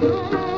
Música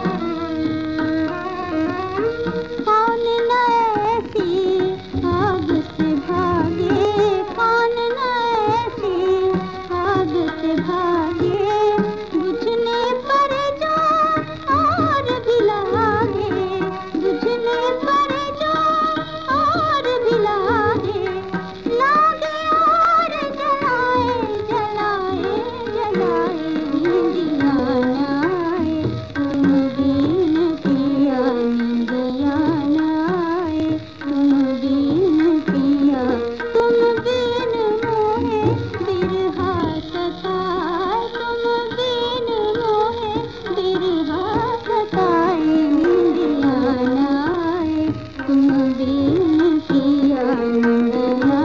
Nandini Shri Nandini